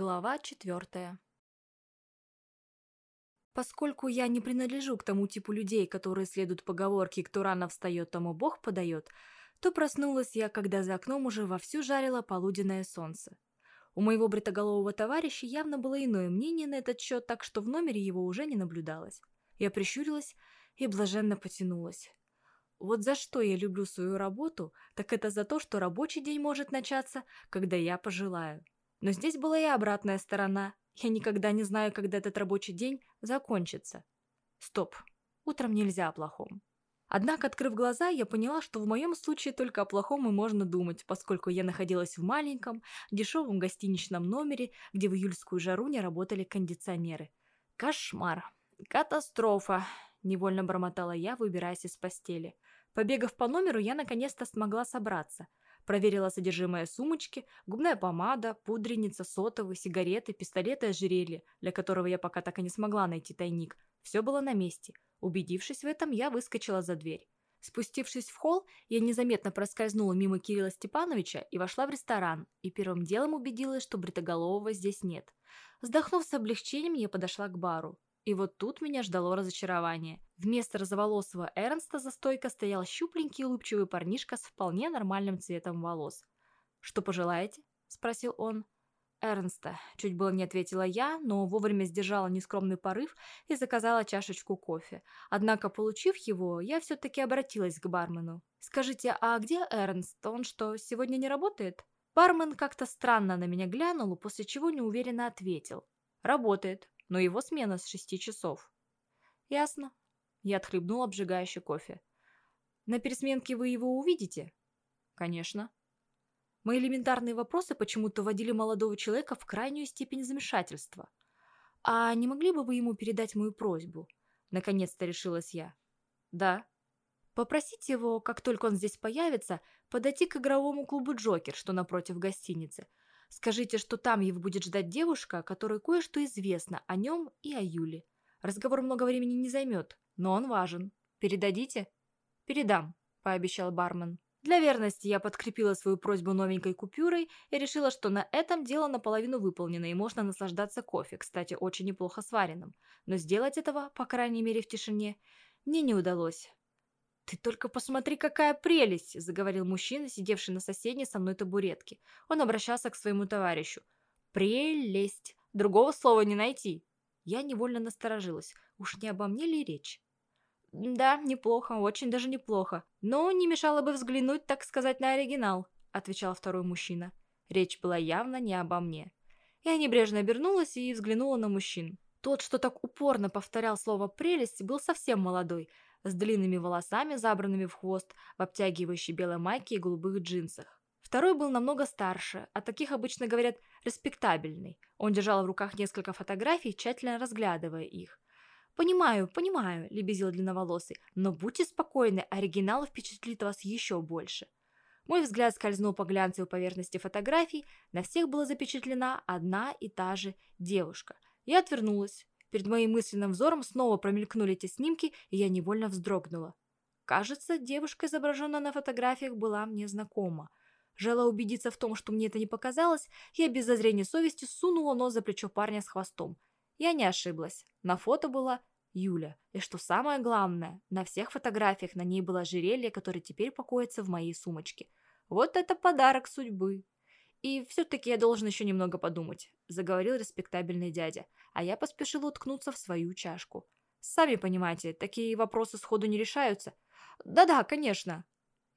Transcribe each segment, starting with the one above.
Глава четвертая Поскольку я не принадлежу к тому типу людей, которые следуют поговорке «кто рано встает, тому Бог подает», то проснулась я, когда за окном уже вовсю жарило полуденное солнце. У моего бритоголового товарища явно было иное мнение на этот счет, так что в номере его уже не наблюдалось. Я прищурилась и блаженно потянулась. Вот за что я люблю свою работу, так это за то, что рабочий день может начаться, когда я пожелаю. Но здесь была и обратная сторона. Я никогда не знаю, когда этот рабочий день закончится. Стоп. Утром нельзя о плохом. Однако, открыв глаза, я поняла, что в моем случае только о плохом и можно думать, поскольку я находилась в маленьком, дешевом гостиничном номере, где в июльскую жару не работали кондиционеры. Кошмар. Катастрофа. Невольно бормотала я, выбираясь из постели. Побегав по номеру, я наконец-то смогла собраться. Проверила содержимое сумочки, губная помада, пудреница, сотовый, сигареты, пистолеты и ожерелье, для которого я пока так и не смогла найти тайник. Все было на месте. Убедившись в этом, я выскочила за дверь. Спустившись в холл, я незаметно проскользнула мимо Кирилла Степановича и вошла в ресторан, и первым делом убедилась, что Бритоголового здесь нет. Вздохнув с облегчением, я подошла к бару. И вот тут меня ждало разочарование. Вместо розоволосого Эрнста за стойкой стоял щупленький улыбчивый парнишка с вполне нормальным цветом волос. «Что пожелаете?» – спросил он. Эрнста. Чуть было не ответила я, но вовремя сдержала нескромный порыв и заказала чашечку кофе. Однако, получив его, я все-таки обратилась к бармену. «Скажите, а где Эрнст? Он что, сегодня не работает?» Бармен как-то странно на меня глянул, после чего неуверенно ответил. «Работает, но его смена с шести часов». «Ясно». Я отхлебнул обжигающий кофе. «На пересменке вы его увидите?» «Конечно». Мои элементарные вопросы почему-то вводили молодого человека в крайнюю степень замешательства. «А не могли бы вы ему передать мою просьбу?» Наконец-то решилась я. «Да». «Попросите его, как только он здесь появится, подойти к игровому клубу «Джокер», что напротив гостиницы. Скажите, что там его будет ждать девушка, которой кое-что известно о нем и о Юле. Разговор много времени не займет, но он важен. Передадите?» «Передам», – пообещал бармен. Для верности я подкрепила свою просьбу новенькой купюрой и решила, что на этом дело наполовину выполнено и можно наслаждаться кофе, кстати, очень неплохо сваренным. Но сделать этого, по крайней мере в тишине, мне не удалось. «Ты только посмотри, какая прелесть!» – заговорил мужчина, сидевший на соседней со мной табуретке. Он обращался к своему товарищу. «Прелесть! Другого слова не найти!» Я невольно насторожилась. Уж не обо мне ли речь? «Да, неплохо, очень даже неплохо. Но не мешало бы взглянуть, так сказать, на оригинал», – отвечал второй мужчина. Речь была явно не обо мне. Я небрежно обернулась и взглянула на мужчин. Тот, что так упорно повторял слово «прелесть», был совсем молодой, с длинными волосами, забранными в хвост, в обтягивающей белой майке и голубых джинсах. Второй был намного старше, а таких обычно говорят «респектабельный». Он держал в руках несколько фотографий, тщательно разглядывая их. «Понимаю, понимаю», – лебезил длинноволосый, «но будьте спокойны, оригинал впечатлит вас еще больше». Мой взгляд скользнул по глянцевой поверхности фотографий, на всех была запечатлена одна и та же девушка. Я отвернулась. Перед моим мысленным взором снова промелькнули эти снимки, и я невольно вздрогнула. Кажется, девушка, изображенная на фотографиях, была мне знакома. Желая убедиться в том, что мне это не показалось, я без зазрения совести сунула нос за плечо парня с хвостом. Я не ошиблась. На фото была Юля. И что самое главное, на всех фотографиях на ней было ожерелье, которое теперь покоится в моей сумочке. Вот это подарок судьбы. И все-таки я должен еще немного подумать, заговорил респектабельный дядя, а я поспешила уткнуться в свою чашку. Сами понимаете, такие вопросы сходу не решаются. Да-да, конечно.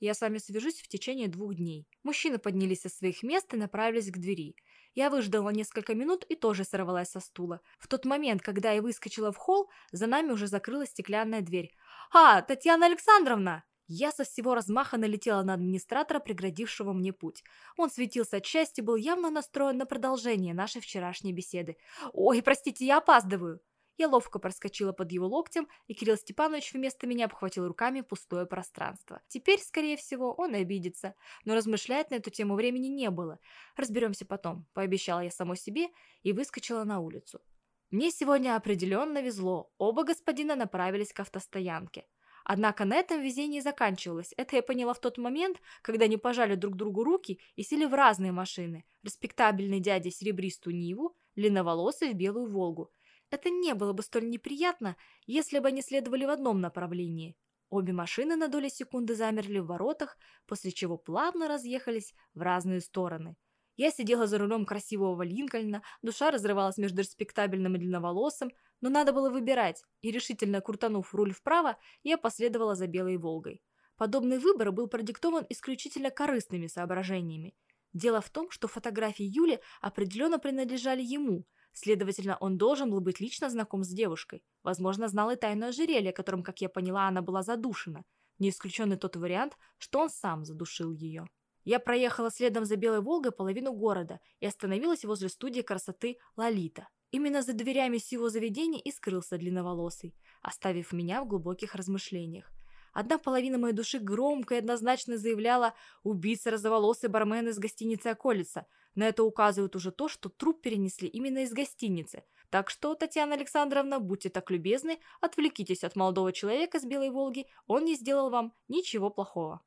Я с вами свяжусь в течение двух дней. Мужчины поднялись со своих мест и направились к двери. Я выждала несколько минут и тоже сорвалась со стула. В тот момент, когда я выскочила в холл, за нами уже закрылась стеклянная дверь. «А, Татьяна Александровна!» Я со всего размаха налетела на администратора, преградившего мне путь. Он светился от счастья, был явно настроен на продолжение нашей вчерашней беседы. «Ой, простите, я опаздываю!» Я ловко проскочила под его локтем, и Кирилл Степанович вместо меня обхватил руками пустое пространство. Теперь, скорее всего, он обидится, но размышлять на эту тему времени не было. Разберемся потом, пообещала я самой себе и выскочила на улицу. Мне сегодня определенно везло, оба господина направились к автостоянке. Однако на этом везение заканчивалось. Это я поняла в тот момент, когда они пожали друг другу руки и сели в разные машины. Респектабельный дядя серебристую Ниву, длинноволосый в белую Волгу. Это не было бы столь неприятно, если бы они следовали в одном направлении. Обе машины на доли секунды замерли в воротах, после чего плавно разъехались в разные стороны. Я сидела за рулем красивого Линкольна, душа разрывалась между респектабельным и длинноволосым, но надо было выбирать, и решительно крутанув руль вправо, я последовала за Белой Волгой. Подобный выбор был продиктован исключительно корыстными соображениями. Дело в том, что фотографии Юли определенно принадлежали ему – Следовательно, он должен был быть лично знаком с девушкой. Возможно, знал и тайное ожерелье, которым, как я поняла, она была задушена. Не исключен и тот вариант, что он сам задушил ее. Я проехала следом за Белой Волгой половину города и остановилась возле студии красоты «Лолита». Именно за дверями сего заведения и скрылся длинноволосый, оставив меня в глубоких размышлениях. Одна половина моей души громко и однозначно заявляла «убийца розоволосый бармен из гостиницы «Околица», на это указывает уже то, что труп перенесли именно из гостиницы. Так что, Татьяна Александровна, будьте так любезны, отвлекитесь от молодого человека с Белой Волги, он не сделал вам ничего плохого.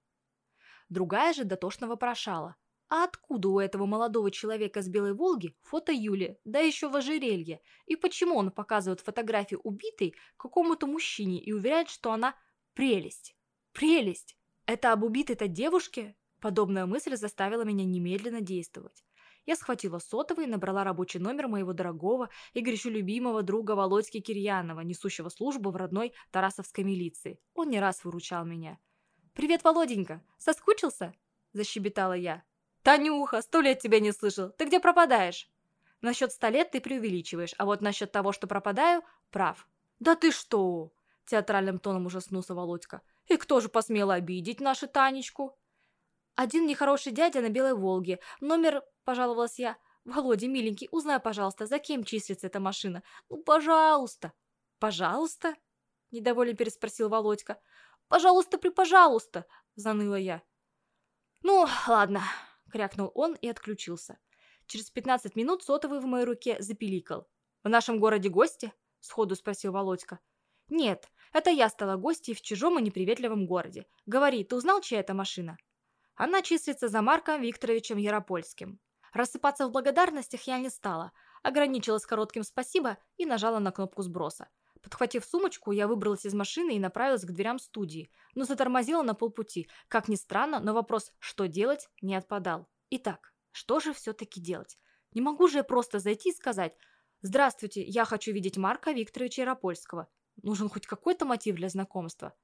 Другая же дотошно вопрошала. А откуда у этого молодого человека с Белой Волги фото Юли, да еще в ожерелье? И почему он показывает фотографию убитой какому-то мужчине и уверяет, что она прелесть? Прелесть! Это об убитой-то девушке? Подобная мысль заставила меня немедленно действовать. Я схватила сотовый и набрала рабочий номер моего дорогого и горячо любимого друга Володьки Кирьянова, несущего службу в родной Тарасовской милиции. Он не раз выручал меня. «Привет, Володенька! Соскучился?» – защебетала я. «Танюха, сто лет тебя не слышал! Ты где пропадаешь?» «Насчет ста лет ты преувеличиваешь, а вот насчет того, что пропадаю, прав». «Да ты что?» – театральным тоном ужаснулся Володька. «И кто же посмел обидеть нашу Танечку?» «Один нехороший дядя на Белой Волге. Номер – пожаловалась я. «Володя, миленький, узнай, пожалуйста, за кем числится эта машина? Ну, пожалуйста!» «Пожалуйста?» – недовольно переспросил Володька. «Пожалуйста, при пожалуйста!» – заныла я. «Ну, ладно», – крякнул он и отключился. Через пятнадцать минут сотовый в моей руке запиликал. «В нашем городе гости?» – сходу спросил Володька. «Нет, это я стала гостьей в чужом и неприветливом городе. Говори, ты узнал, чья это машина?» Она числится за Марком Викторовичем Яропольским. Рассыпаться в благодарностях я не стала, ограничилась коротким «спасибо» и нажала на кнопку сброса. Подхватив сумочку, я выбралась из машины и направилась к дверям студии, но затормозила на полпути. Как ни странно, но вопрос «что делать?» не отпадал. Итак, что же все-таки делать? Не могу же я просто зайти и сказать «Здравствуйте, я хочу видеть Марка Викторовича Яропольского». Нужен хоть какой-то мотив для знакомства.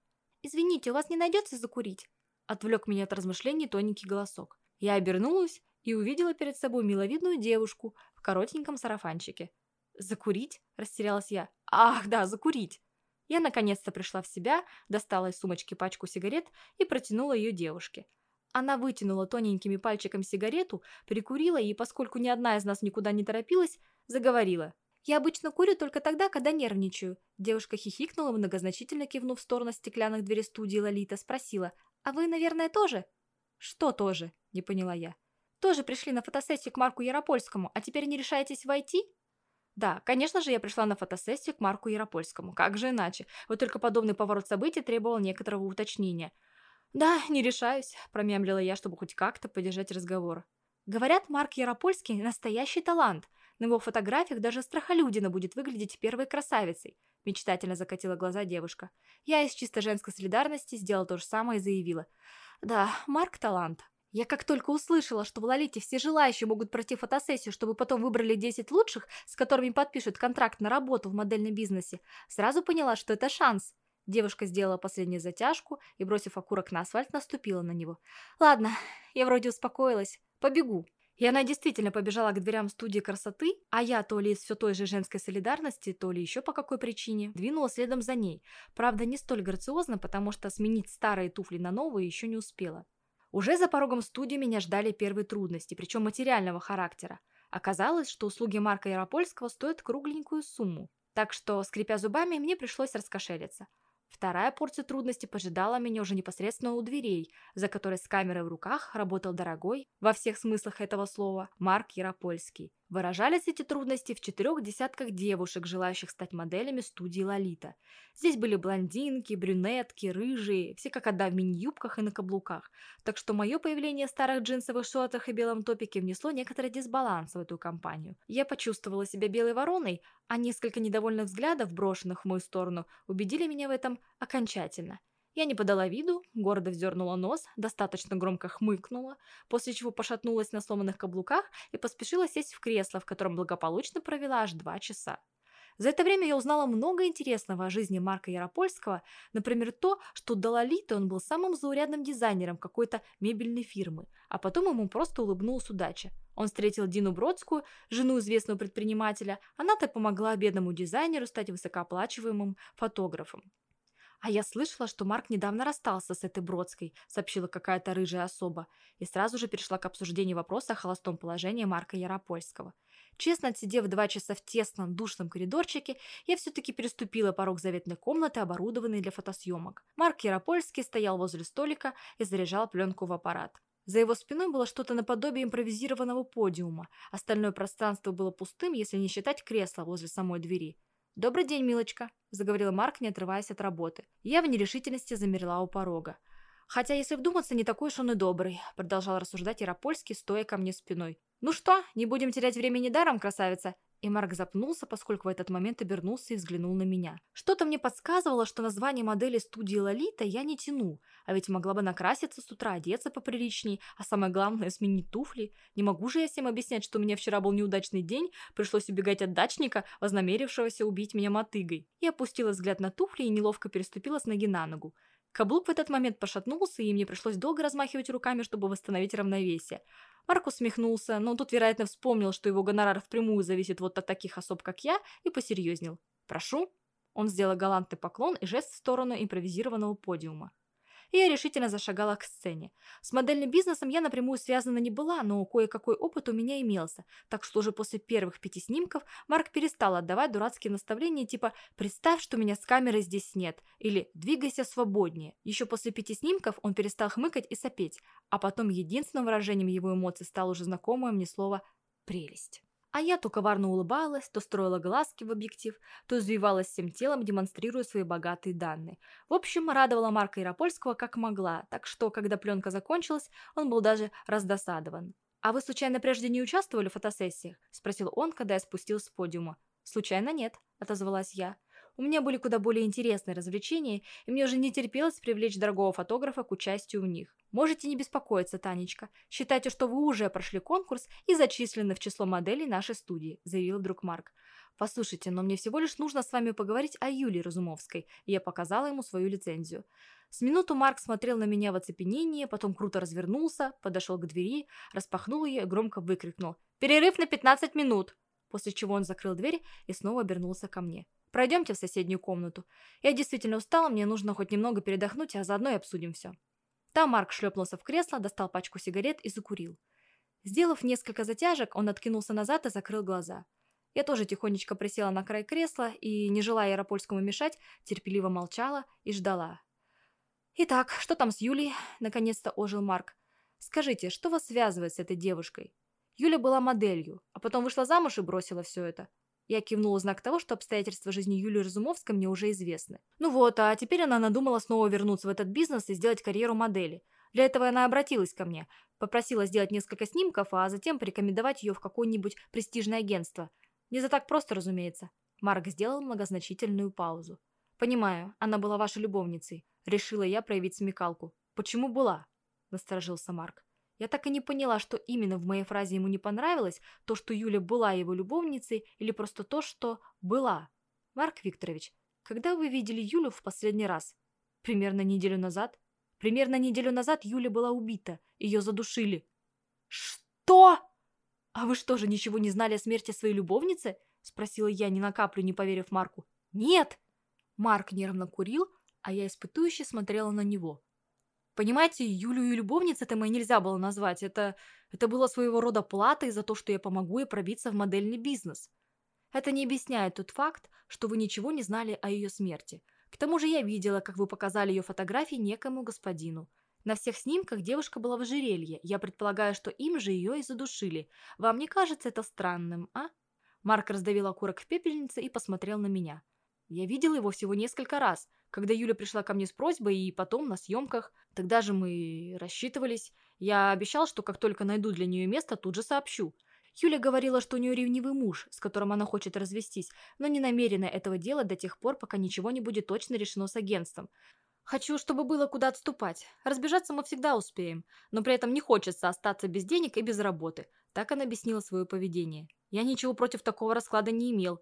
«Извините, у вас не найдется закурить?» Отвлек меня от размышлений тоненький голосок. Я обернулась и увидела перед собой миловидную девушку в коротеньком сарафанчике. «Закурить?» – растерялась я. «Ах, да, закурить!» Я наконец-то пришла в себя, достала из сумочки пачку сигарет и протянула ее девушке. Она вытянула тоненькими пальчиками сигарету, прикурила и, поскольку ни одна из нас никуда не торопилась, заговорила. «Я обычно курю только тогда, когда нервничаю». Девушка хихикнула, многозначительно кивнув в сторону стеклянных дверей студии Лолита, спросила. «А вы, наверное, тоже?» «Что тоже?» – не поняла я. Тоже пришли на фотосессию к Марку Яропольскому, а теперь не решаетесь войти? Да, конечно же, я пришла на фотосессию к Марку Яропольскому. Как же иначе? Вот только подобный поворот событий требовал некоторого уточнения. «Да, не решаюсь», – промямлила я, чтобы хоть как-то поддержать разговор. Говорят, Марк Яропольский – настоящий талант. На его фотографиях даже страхолюдина будет выглядеть первой красавицей. Мечтательно закатила глаза девушка. Я из чисто женской солидарности сделала то же самое и заявила. Да, Марк – талант. Я как только услышала, что в Лолите все желающие могут пройти фотосессию, чтобы потом выбрали 10 лучших, с которыми подпишут контракт на работу в модельном бизнесе, сразу поняла, что это шанс. Девушка сделала последнюю затяжку и, бросив окурок на асфальт, наступила на него. «Ладно, я вроде успокоилась. Побегу». И она действительно побежала к дверям студии красоты, а я то ли из все той же женской солидарности, то ли еще по какой причине, двинула следом за ней. Правда, не столь грациозно, потому что сменить старые туфли на новые еще не успела. Уже за порогом студии меня ждали первые трудности, причем материального характера. Оказалось, что услуги Марка Яропольского стоят кругленькую сумму. Так что, скрипя зубами, мне пришлось раскошелиться. Вторая порция трудностей пожидала меня уже непосредственно у дверей, за которой с камерой в руках работал дорогой, во всех смыслах этого слова, Марк Яропольский. Выражались эти трудности в четырех десятках девушек, желающих стать моделями студии «Лолита». Здесь были блондинки, брюнетки, рыжие, все как одна в мини-юбках и на каблуках. Так что мое появление в старых джинсовых шортах и белом топике внесло некоторый дисбаланс в эту компанию. Я почувствовала себя белой вороной, а несколько недовольных взглядов, брошенных в мою сторону, убедили меня в этом окончательно. Я не подала виду, гордо вздернула нос, достаточно громко хмыкнула, после чего пошатнулась на сломанных каблуках и поспешила сесть в кресло, в котором благополучно провела аж два часа. За это время я узнала много интересного о жизни Марка Яропольского, например, то, что до Лолиты он был самым заурядным дизайнером какой-то мебельной фирмы, а потом ему просто улыбнулась удача. Он встретил Дину Бродскую, жену известного предпринимателя, она-то помогла бедному дизайнеру стать высокооплачиваемым фотографом. «А я слышала, что Марк недавно расстался с этой Бродской», сообщила какая-то рыжая особа, и сразу же перешла к обсуждению вопроса о холостом положении Марка Яропольского. Честно отсидев два часа в тесном, душном коридорчике, я все-таки переступила порог заветной комнаты, оборудованной для фотосъемок. Марк Яропольский стоял возле столика и заряжал пленку в аппарат. За его спиной было что-то наподобие импровизированного подиума. Остальное пространство было пустым, если не считать кресла возле самой двери. «Добрый день, милочка», – заговорил Марк, не отрываясь от работы. Я в нерешительности замерла у порога. «Хотя, если вдуматься, не такой уж он и добрый», – продолжал рассуждать Яропольский, стоя ко мне спиной. «Ну что, не будем терять времени даром, красавица? И Марк запнулся, поскольку в этот момент обернулся и взглянул на меня. Что-то мне подсказывало, что название модели студии «Лолита» я не тяну, а ведь могла бы накраситься с утра, одеться поприличней, а самое главное – сменить туфли. Не могу же я всем объяснять, что у меня вчера был неудачный день, пришлось убегать от дачника, вознамерившегося убить меня мотыгой. Я опустила взгляд на туфли и неловко переступила с ноги на ногу. Каблук в этот момент пошатнулся, и мне пришлось долго размахивать руками, чтобы восстановить равновесие. Марк усмехнулся, но тут, вероятно, вспомнил, что его гонорар впрямую зависит вот от таких особ, как я, и посерьезнел. «Прошу». Он сделал галантный поклон и жест в сторону импровизированного подиума и я решительно зашагала к сцене. С модельным бизнесом я напрямую связана не была, но кое-какой опыт у меня имелся, так что уже после первых пяти снимков Марк перестал отдавать дурацкие наставления типа «представь, что меня с камерой здесь нет» или «двигайся свободнее». Еще после пяти снимков он перестал хмыкать и сопеть, а потом единственным выражением его эмоций стало уже знакомое мне слово «прелесть». А я то коварно улыбалась, то строила глазки в объектив, то извивалась всем телом, демонстрируя свои богатые данные. В общем, радовала Марка Яропольского как могла, так что, когда пленка закончилась, он был даже раздосадован. «А вы, случайно, прежде не участвовали в фотосессиях?» – спросил он, когда я спустилась с подиума. «Случайно нет», – отозвалась я. У меня были куда более интересные развлечения, и мне уже не терпелось привлечь дорогого фотографа к участию в них. Можете не беспокоиться, Танечка. Считайте, что вы уже прошли конкурс и зачислены в число моделей нашей студии», – заявил вдруг Марк. «Послушайте, но мне всего лишь нужно с вами поговорить о Юлии Разумовской», и я показала ему свою лицензию. С минуту Марк смотрел на меня в оцепенении, потом круто развернулся, подошел к двери, распахнул ее и громко выкрикнул «Перерыв на 15 минут!», после чего он закрыл дверь и снова обернулся ко мне. Пройдемте в соседнюю комнату. Я действительно устала, мне нужно хоть немного передохнуть, а заодно и обсудим все». Там Марк шлепнулся в кресло, достал пачку сигарет и закурил. Сделав несколько затяжек, он откинулся назад и закрыл глаза. Я тоже тихонечко присела на край кресла и, не желая Яропольскому мешать, терпеливо молчала и ждала. «Итак, что там с Юлей?» – наконец-то ожил Марк. «Скажите, что вас связывает с этой девушкой? Юля была моделью, а потом вышла замуж и бросила все это. Я кивнула знак того, что обстоятельства жизни Юлии Разумовской мне уже известны. Ну вот, а теперь она надумала снова вернуться в этот бизнес и сделать карьеру модели. Для этого она обратилась ко мне, попросила сделать несколько снимков, а затем порекомендовать ее в какое-нибудь престижное агентство. Не за так просто, разумеется. Марк сделал многозначительную паузу. «Понимаю, она была вашей любовницей. Решила я проявить смекалку. Почему была?» – насторожился Марк. Я так и не поняла, что именно в моей фразе ему не понравилось, то, что Юля была его любовницей, или просто то, что была. Марк Викторович, когда вы видели Юлю в последний раз? Примерно неделю назад. Примерно неделю назад Юля была убита. Ее задушили. Что? А вы что же, ничего не знали о смерти своей любовницы? Спросила я, ни на каплю не поверив Марку. Нет! Марк нервно курил, а я испытующе смотрела на него. Понимаете, Юлю и любовницей-то моей нельзя было назвать. Это, это было своего рода платой за то, что я помогу ей пробиться в модельный бизнес. Это не объясняет тот факт, что вы ничего не знали о ее смерти. К тому же я видела, как вы показали ее фотографии некому господину. На всех снимках девушка была в ожерелье. Я предполагаю, что им же ее и задушили. Вам не кажется это странным, а? Марк раздавил окурок в пепельнице и посмотрел на меня. Я видел его всего несколько раз, когда Юля пришла ко мне с просьбой и потом на съемках. Тогда же мы рассчитывались. Я обещал, что как только найду для нее место, тут же сообщу. Юля говорила, что у нее ревнивый муж, с которым она хочет развестись, но не намерена этого делать до тех пор, пока ничего не будет точно решено с агентством. Хочу, чтобы было куда отступать. Разбежаться мы всегда успеем, но при этом не хочется остаться без денег и без работы. Так она объяснила свое поведение. Я ничего против такого расклада не имел.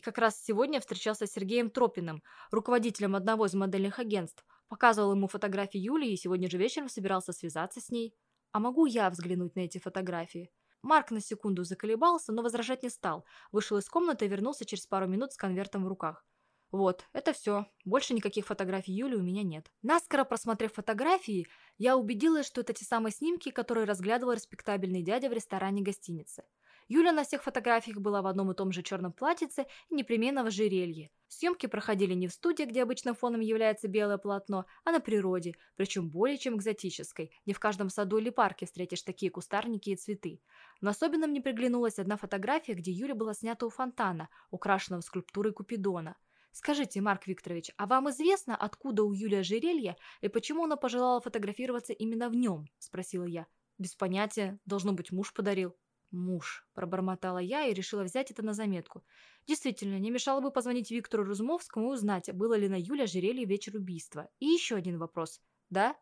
И как раз сегодня встречался с Сергеем Тропиным, руководителем одного из модельных агентств. Показывал ему фотографии Юли и сегодня же вечером собирался связаться с ней. А могу я взглянуть на эти фотографии? Марк на секунду заколебался, но возражать не стал. Вышел из комнаты и вернулся через пару минут с конвертом в руках. Вот, это все. Больше никаких фотографий Юли у меня нет. Наскоро просмотрев фотографии, я убедилась, что это те самые снимки, которые разглядывал респектабельный дядя в ресторане гостиницы. Юля на всех фотографиях была в одном и том же черном платьице и непременно в ожерелье. Съемки проходили не в студии, где обычным фоном является белое полотно, а на природе, причем более чем экзотической. Не в каждом саду или парке встретишь такие кустарники и цветы. Но особенно мне приглянулась одна фотография, где Юля была снята у фонтана, украшенного скульптурой Купидона – Скажите, Марк Викторович, а вам известно, откуда у Юли ожерелье и почему она пожелала фотографироваться именно в нем?» – спросила я. «Без понятия. Должно быть, муж подарил». «Муж», – пробормотала я и решила взять это на заметку. Действительно, не мешало бы позвонить Виктору Разумовскому и узнать, было ли на Юле ожерелье вечер убийства. И еще один вопрос. «Да?»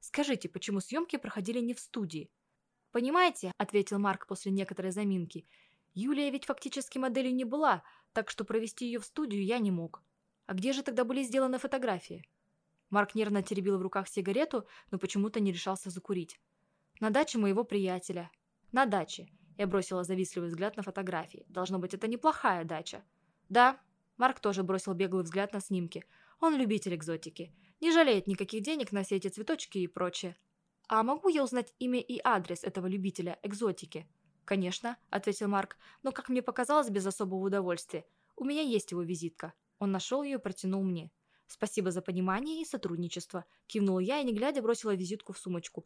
«Скажите, почему съемки проходили не в студии?» «Понимаете», – ответил Марк после некоторой заминки, – Юлия ведь фактически моделью не была, так что провести ее в студию я не мог. А где же тогда были сделаны фотографии? Марк нервно теребил в руках сигарету, но почему-то не решался закурить. На даче моего приятеля. На даче. Я бросила завистливый взгляд на фотографии. Должно быть, это неплохая дача. Да. Марк тоже бросил беглый взгляд на снимки. Он любитель экзотики. Не жалеет никаких денег на все эти цветочки и прочее. А могу я узнать имя и адрес этого любителя экзотики? «Конечно», — ответил Марк, но, как мне показалось, без особого удовольствия. «У меня есть его визитка». Он нашел ее и протянул мне. «Спасибо за понимание и сотрудничество», — кивнула я и, не глядя, бросила визитку в сумочку.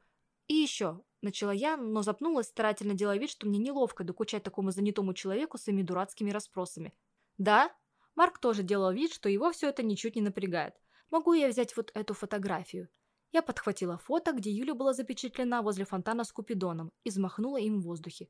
«И еще», — начала я, но запнулась, старательно делая вид, что мне неловко докучать такому занятому человеку своими дурацкими расспросами. «Да?» Марк тоже делал вид, что его все это ничуть не напрягает. «Могу я взять вот эту фотографию?» Я подхватила фото, где Юля была запечатлена возле фонтана с Купидоном, и взмахнула им в воздухе.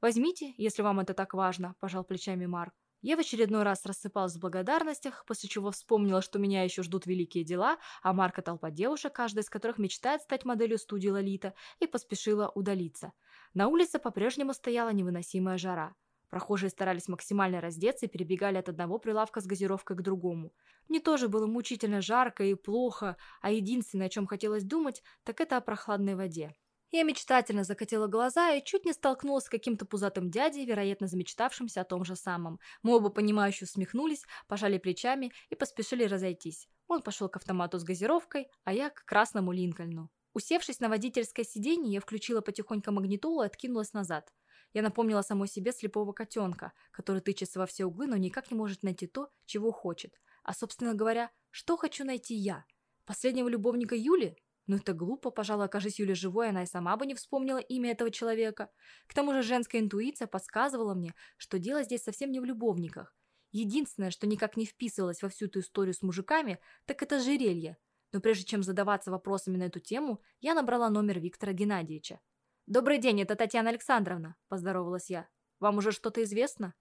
«Возьмите, если вам это так важно», – пожал плечами Марк. Я в очередной раз рассыпалась в благодарностях, после чего вспомнила, что меня еще ждут великие дела, а Марка толпа девушек, каждая из которых мечтает стать моделью студии «Лолита», и поспешила удалиться. На улице по-прежнему стояла невыносимая жара. Прохожие старались максимально раздеться и перебегали от одного прилавка с газировкой к другому. Мне тоже было мучительно жарко и плохо, а единственное, о чем хотелось думать, так это о прохладной воде. Я мечтательно закатила глаза и чуть не столкнулась с каким-то пузатым дядей, вероятно, замечтавшимся о том же самом. Мы оба понимающе усмехнулись, пожали плечами и поспешили разойтись. Он пошел к автомату с газировкой, а я к красному Линкольну. Усевшись на водительское сиденье, я включила потихоньку магнитолу и откинулась назад. Я напомнила самой себе слепого котенка, который тычется во все углы, но никак не может найти то, чего хочет. А, собственно говоря, что хочу найти я? Последнего любовника Юли? Ну это глупо, пожалуй, окажись Юля живой, она и сама бы не вспомнила имя этого человека. К тому же женская интуиция подсказывала мне, что дело здесь совсем не в любовниках. Единственное, что никак не вписывалось во всю эту историю с мужиками, так это жерелье. Но прежде чем задаваться вопросами на эту тему, я набрала номер Виктора Геннадьевича. «Добрый день, это Татьяна Александровна», – поздоровалась я. «Вам уже что-то известно?»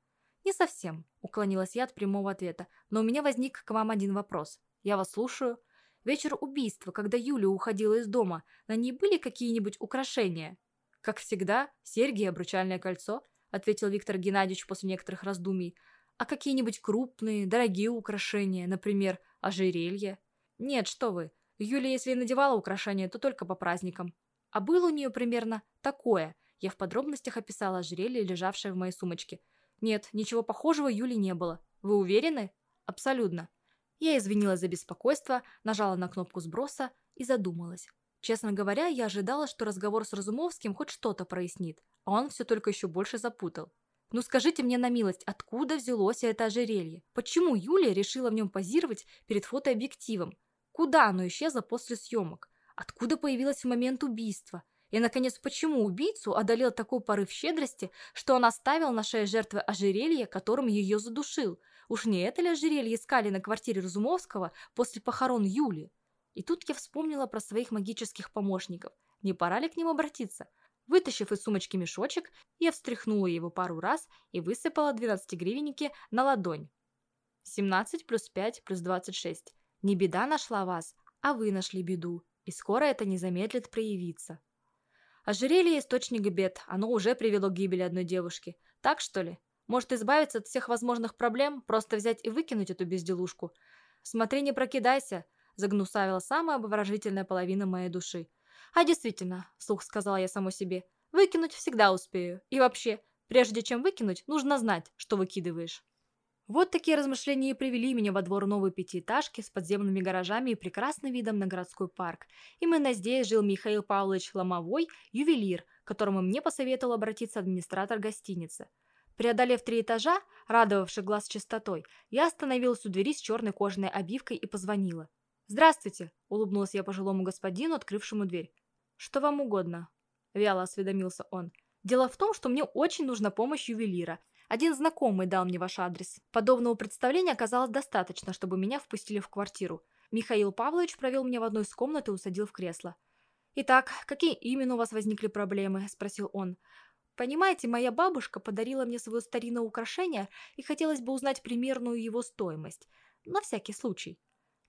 «Не совсем», – уклонилась я от прямого ответа. «Но у меня возник к вам один вопрос. Я вас слушаю». Вечер убийства, когда Юля уходила из дома, на ней были какие-нибудь украшения? Как всегда, серьги и обручальное кольцо, ответил Виктор Геннадьевич после некоторых раздумий. А какие-нибудь крупные, дорогие украшения, например, ожерелье? Нет, что вы. Юля, если и надевала украшения, то только по праздникам. А было у нее примерно такое. Я в подробностях описала ожерелье, лежавшее в моей сумочке. Нет, ничего похожего Юли не было. Вы уверены? Абсолютно. Я извинилась за беспокойство, нажала на кнопку сброса и задумалась. Честно говоря, я ожидала, что разговор с Разумовским хоть что-то прояснит, а он все только еще больше запутал. Ну скажите мне на милость, откуда взялось это ожерелье? Почему Юлия решила в нем позировать перед фотообъективом? Куда оно исчезло после съемок? Откуда появилась в момент убийства? И, наконец, почему убийцу одолел такой порыв щедрости, что он оставил на шее жертвы ожерелье, которым ее задушил? Уж не это ли ожерелье искали на квартире Разумовского после похорон Юли? И тут я вспомнила про своих магических помощников. Не пора ли к ним обратиться? Вытащив из сумочки мешочек, я встряхнула его пару раз и высыпала 12-гривенники на ладонь. 17 плюс 5 плюс 26. Не беда нашла вас, а вы нашли беду, и скоро это не замедлит проявиться. Ожерелье – источник бед, оно уже привело к гибели одной девушки. Так что ли? Может избавиться от всех возможных проблем, просто взять и выкинуть эту безделушку? Смотри, не прокидайся, загнусавила самая обворожительная половина моей души. А действительно, вслух сказала я саму себе, выкинуть всегда успею. И вообще, прежде чем выкинуть, нужно знать, что выкидываешь. Вот такие размышления и привели меня во двор новой пятиэтажки с подземными гаражами и прекрасным видом на городской парк. Именно здесь жил Михаил Павлович Ломовой, ювелир, которому мне посоветовал обратиться администратор гостиницы. Преодолев три этажа, радовавший глаз чистотой, я остановилась у двери с черной кожаной обивкой и позвонила. «Здравствуйте!» – улыбнулась я пожилому господину, открывшему дверь. «Что вам угодно?» – вяло осведомился он. «Дело в том, что мне очень нужна помощь ювелира – один знакомый дал мне ваш адрес. Подобного представления оказалось достаточно, чтобы меня впустили в квартиру. Михаил Павлович провел меня в одну из комнат и усадил в кресло. «Итак, какие именно у вас возникли проблемы?» – спросил он. «Понимаете, моя бабушка подарила мне свое старинное украшение, и хотелось бы узнать примерную его стоимость. На всякий случай».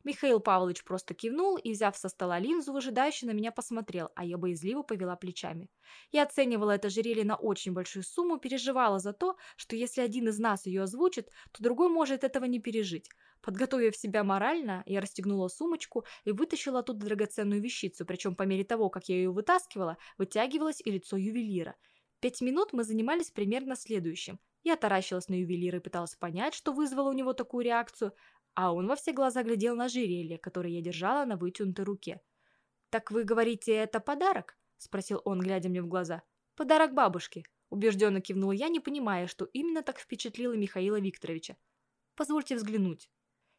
Михаил Павлович просто кивнул и, взяв со стола линзу, выжидающе на меня посмотрел, а я боязливо повела плечами. Я оценивала это ожерелье на очень большую сумму, переживала за то, что если один из нас ее озвучит, то другой может этого не пережить. Подготовив себя морально, я расстегнула сумочку и вытащила оттуда драгоценную вещицу, причем по мере того, как я ее вытаскивала, вытягивалось и лицо ювелира. Пять минут мы занимались примерно следующим. Я таращилась на ювелира и пыталась понять, что вызвало у него такую реакцию, а он во все глаза глядел на ожерелье, которое я держала на вытянутой руке. «Так вы говорите, это подарок?» – спросил он, глядя мне в глаза. «Подарок бабушке», – убежденно кивнула я, не понимая, что именно так впечатлило Михаила Викторовича. «Позвольте взглянуть».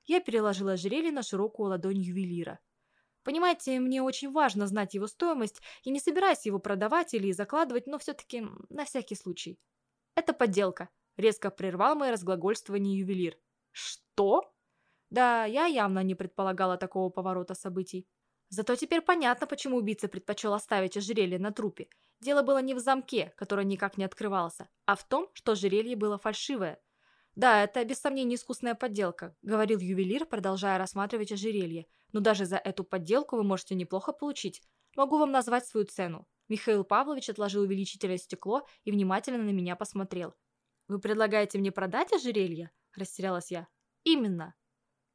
Я переложила ожерелье на широкую ладонь ювелира. Понимаете, мне очень важно знать его стоимость, и не собираюсь его продавать или закладывать, но все-таки на всякий случай. «Это подделка», – резко прервал мое разглагольствование ювелир. «Что?» Да, я явно не предполагала такого поворота событий. Зато теперь понятно, почему убийца предпочел оставить ожерелье на трупе. Дело было не в замке, который никак не открывался, а в том, что ожерелье было фальшивое. «Да, это без сомнения искусная подделка», — говорил ювелир, продолжая рассматривать ожерелье. «Но даже за эту подделку вы можете неплохо получить. Могу вам назвать свою цену». Михаил Павлович отложил увеличительное стекло и внимательно на меня посмотрел. «Вы предлагаете мне продать ожерелье?» – растерялась я. «Именно.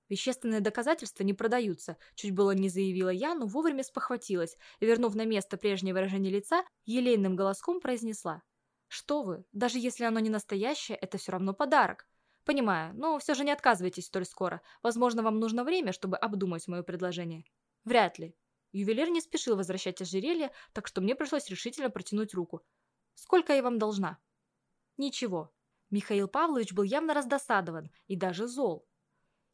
Вещественные доказательства не продаются, чуть было не заявила я, но вовремя спохватилась и, вернув на место прежнее выражение лица, елейным голоском произнесла. «Что вы, даже если оно не настоящее, это все равно подарок. Понимаю, но все же не отказывайтесь столь скоро. Возможно, вам нужно время, чтобы обдумать мое предложение». «Вряд ли». Ювелир не спешил возвращать ожерелье, так что мне пришлось решительно протянуть руку. «Сколько я вам должна?» «Ничего». Михаил Павлович был явно раздосадован и даже зол.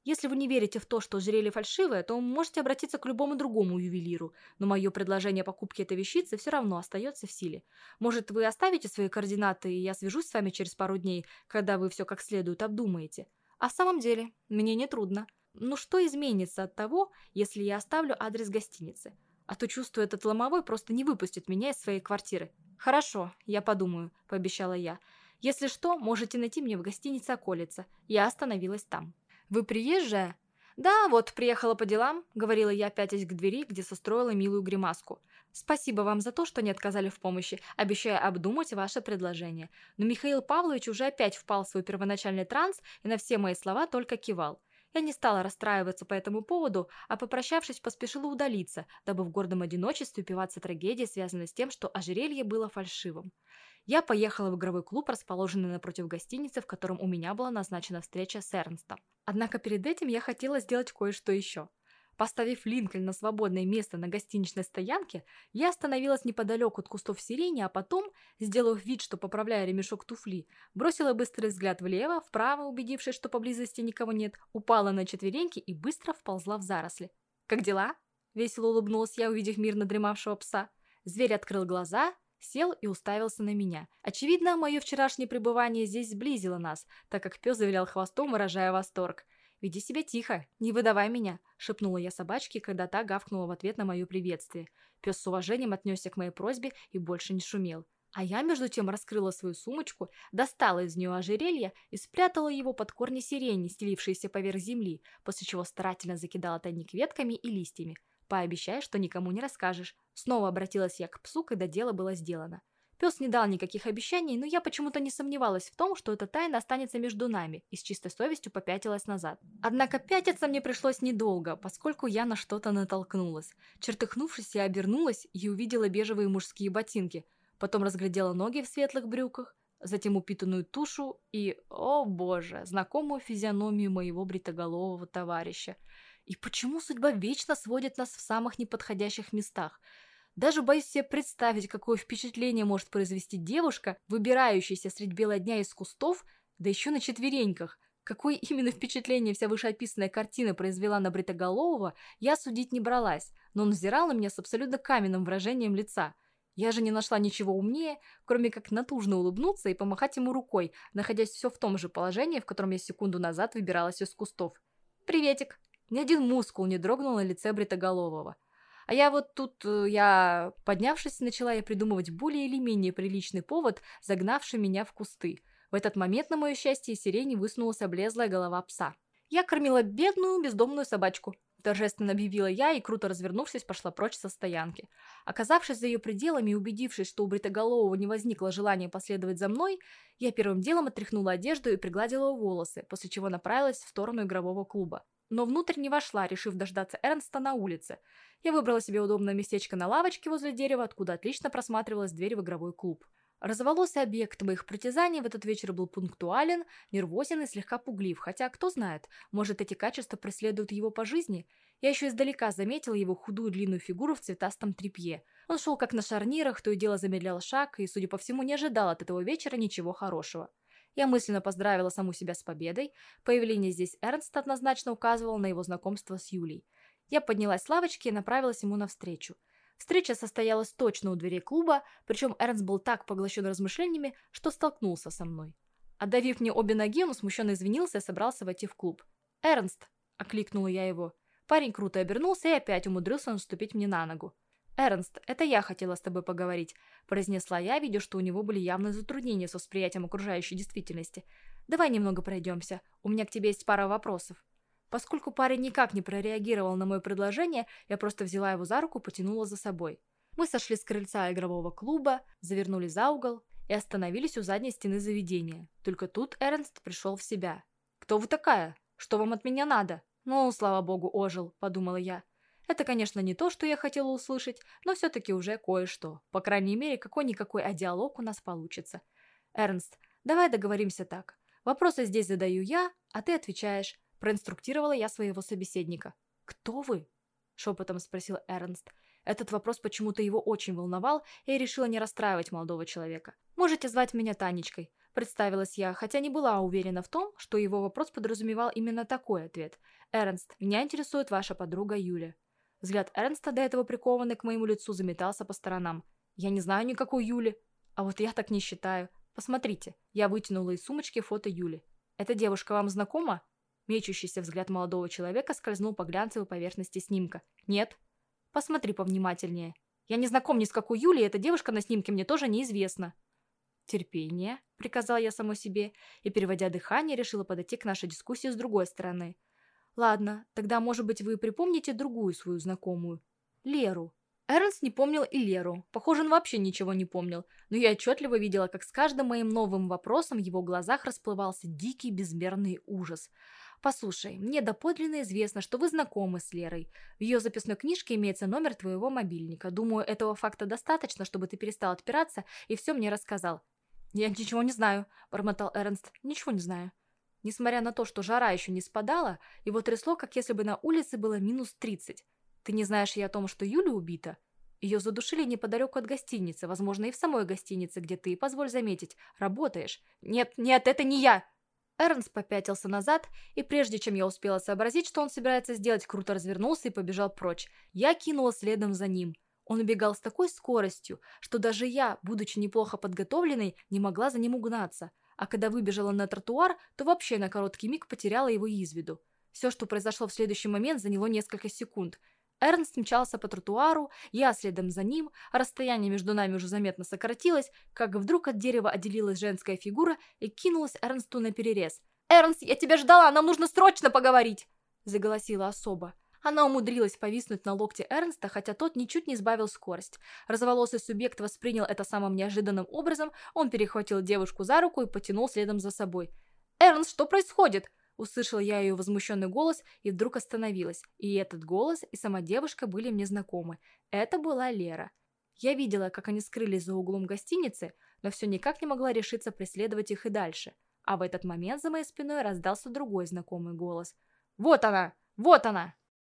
Если вы не верите в то, что ожерелье фальшивое, то можете обратиться к любому другому ювелиру, но мое предложение о покупке этой вещицы все равно остается в силе. Может, вы оставите свои координаты, и я свяжусь с вами через пару дней, когда вы все как следует обдумаете. А в самом деле, мне не трудно. Ну что изменится от того, если я оставлю адрес гостиницы? А то чувствую, этот ломовой просто не выпустит меня из своей квартиры. Хорошо, я подумаю, пообещала я. Если что, можете найти меня в гостинице «Околица». Я остановилась там. «Вы приезжая?» «Да, вот, приехала по делам», — говорила я, пятясь к двери, где состроила милую гримаску. «Спасибо вам за то, что не отказали в помощи, обещая обдумать ваше предложение». Но Михаил Павлович уже опять впал в свой первоначальный транс и на все мои слова только кивал. Я не стала расстраиваться по этому поводу, а попрощавшись, поспешила удалиться, дабы в гордом одиночестве упиваться трагедией, связанной с тем, что ожерелье было фальшивым я поехала в игровой клуб, расположенный напротив гостиницы, в котором у меня была назначена встреча с Эрнстом. Однако перед этим я хотела сделать кое-что еще. Поставив Линкольн на свободное место на гостиничной стоянке, я остановилась неподалеку от кустов сирени, а потом, сделав вид, что поправляя ремешок туфли, бросила быстрый взгляд влево, вправо, убедившись, что поблизости никого нет, упала на четвереньки и быстро вползла в заросли. «Как дела?» — весело улыбнулась я, увидев мирно дремавшего пса. Зверь открыл глаза, сел и уставился на меня. Очевидно, мое вчерашнее пребывание здесь сблизило нас, так как пес завилял хвостом, выражая восторг. «Веди себя тихо, не выдавай меня», — шепнула я собачке, когда та гавкнула в ответ на мое приветствие. Пес с уважением отнесся к моей просьбе и больше не шумел. А я, между тем, раскрыла свою сумочку, достала из нее ожерелье и спрятала его под корни сирени, стелившиеся поверх земли, после чего старательно закидала тайник ветками и листьями. Пообещай, что никому не расскажешь. Снова обратилась я к псу, когда дело было сделано. Пес не дал никаких обещаний, но я почему-то не сомневалась в том, что эта тайна останется между нами, и с чистой совестью попятилась назад. Однако пятиться мне пришлось недолго, поскольку я на что-то натолкнулась. Чертыхнувшись, я обернулась и увидела бежевые мужские ботинки. Потом разглядела ноги в светлых брюках, затем упитанную тушу и, о боже, знакомую физиономию моего бритоголового товарища. И почему судьба вечно сводит нас в самых неподходящих местах – даже боюсь себе представить, какое впечатление может произвести девушка, выбирающаяся средь бела дня из кустов, да еще на четвереньках. Какое именно впечатление вся вышеописанная картина произвела на Бритоголового, я судить не бралась, но он взирал на меня с абсолютно каменным выражением лица. Я же не нашла ничего умнее, кроме как натужно улыбнуться и помахать ему рукой, находясь все в том же положении, в котором я секунду назад выбиралась из кустов. «Приветик!» Ни один мускул не дрогнул на лице Бритоголового. А я вот тут, э, я, поднявшись, начала я придумывать более или менее приличный повод, загнавший меня в кусты. В этот момент, на мое счастье, сирени высунулась облезлая голова пса. Я кормила бедную бездомную собачку. Торжественно объявила я и, круто развернувшись, пошла прочь со стоянки. Оказавшись за ее пределами и убедившись, что у Бритоголового не возникло желания последовать за мной, я первым делом отряхнула одежду и пригладила волосы, после чего направилась в сторону игрового клуба. Но внутрь не вошла, решив дождаться Эрнста на улице. Я выбрала себе удобное местечко на лавочке возле дерева, откуда отлично просматривалась дверь в игровой клуб. Разволосый объект моих притязаний в этот вечер был пунктуален, нервозен и слегка пуглив, хотя, кто знает, может, эти качества преследуют его по жизни. Я еще издалека заметила его худую длинную фигуру в цветастом тряпье. Он шел как на шарнирах, то и дело замедлял шаг и, судя по всему, не ожидал от этого вечера ничего хорошего. Я мысленно поздравила саму себя с победой. Появление здесь Эрнста однозначно указывало на его знакомство с Юлей. Я поднялась с лавочки и направилась ему навстречу. Встреча состоялась точно у дверей клуба, причем Эрнст был так поглощен размышлениями, что столкнулся со мной. Отдавив мне обе ноги, он смущенно извинился и собрался войти в клуб. «Эрнст!» – окликнула я его. Парень круто обернулся и опять умудрился наступить мне на ногу. «Эрнст, это я хотела с тобой поговорить», – произнесла я, видя, что у него были явные затруднения с восприятием окружающей действительности. «Давай немного пройдемся. У меня к тебе есть пара вопросов». Поскольку парень никак не прореагировал на мое предложение, я просто взяла его за руку и потянула за собой. Мы сошли с крыльца игрового клуба, завернули за угол и остановились у задней стены заведения. Только тут Эрнст пришел в себя. «Кто вы такая? Что вам от меня надо?» «Ну, слава богу, ожил», — подумала я. Это, конечно, не то, что я хотела услышать, но все-таки уже кое-что. По крайней мере, какой-никакой а диалог у нас получится. Эрнст, давай договоримся так. Вопросы здесь задаю я, а ты отвечаешь. Проинструктировала я своего собеседника. «Кто вы?» – шепотом спросил Эрнст. Этот вопрос почему-то его очень волновал, и я решила не расстраивать молодого человека. «Можете звать меня Танечкой», – представилась я, хотя не была уверена в том, что его вопрос подразумевал именно такой ответ. «Эрнст, меня интересует ваша подруга Юля». Взгляд Эрнста, до этого прикованный к моему лицу, заметался по сторонам. «Я не знаю никакой Юли». «А вот я так не считаю. Посмотрите». Я вытянула из сумочки фото Юли. «Эта девушка вам знакома?» Мечущийся взгляд молодого человека скользнул по глянцевой поверхности снимка. «Нет». «Посмотри повнимательнее. Я не знаком ни с какой Юлей, эта девушка на снимке мне тоже неизвестна». «Терпение», — приказал я самой себе, и, переводя дыхание, решила подойти к нашей дискуссии с другой стороны. «Ладно, тогда, может быть, вы припомните другую свою знакомую. Леру». Эрнст не помнил и Леру. Похоже, он вообще ничего не помнил. Но я отчетливо видела, как с каждым моим новым вопросом в его глазах расплывался дикий безмерный ужас — «Послушай, мне доподлинно известно, что вы знакомы с Лерой. В ее записной книжке имеется номер твоего мобильника. Думаю, этого факта достаточно, чтобы ты перестал отпираться и все мне рассказал». «Я ничего не знаю», – бормотал Эрнст. «Ничего не знаю». Несмотря на то, что жара еще не спадала, его трясло, как если бы на улице было минус тридцать. «Ты не знаешь и о том, что Юля убита?» Ее задушили неподалеку от гостиницы, возможно, и в самой гостинице, где ты, позволь заметить, работаешь. «Нет, нет, это не я!» Эрнст попятился назад, и прежде чем я успела сообразить, что он собирается сделать, круто развернулся и побежал прочь. Я кинула следом за ним. Он убегал с такой скоростью, что даже я, будучи неплохо подготовленной, не могла за ним угнаться. А когда выбежала на тротуар, то вообще на короткий миг потеряла его из виду. Все, что произошло в следующий момент, заняло несколько секунд. Эрнст мчался по тротуару, я следом за ним, а расстояние между нами уже заметно сократилось, как вдруг от дерева отделилась женская фигура и кинулась Эрнсту на перерез. «Эрнст, я тебя ждала, нам нужно срочно поговорить!» – заголосила особа. Она умудрилась повиснуть на локте Эрнста, хотя тот ничуть не сбавил скорость. Разволосый субъект воспринял это самым неожиданным образом, он перехватил девушку за руку и потянул следом за собой. «Эрнст, что происходит?» Услышала я ее возмущенный голос и вдруг остановилась. И этот голос, и сама девушка были мне знакомы. Это была Лера. Я видела, как они скрылись за углом гостиницы, но все никак не могла решиться преследовать их и дальше. А в этот момент за моей спиной раздался другой знакомый голос. «Вот она! Вот она!»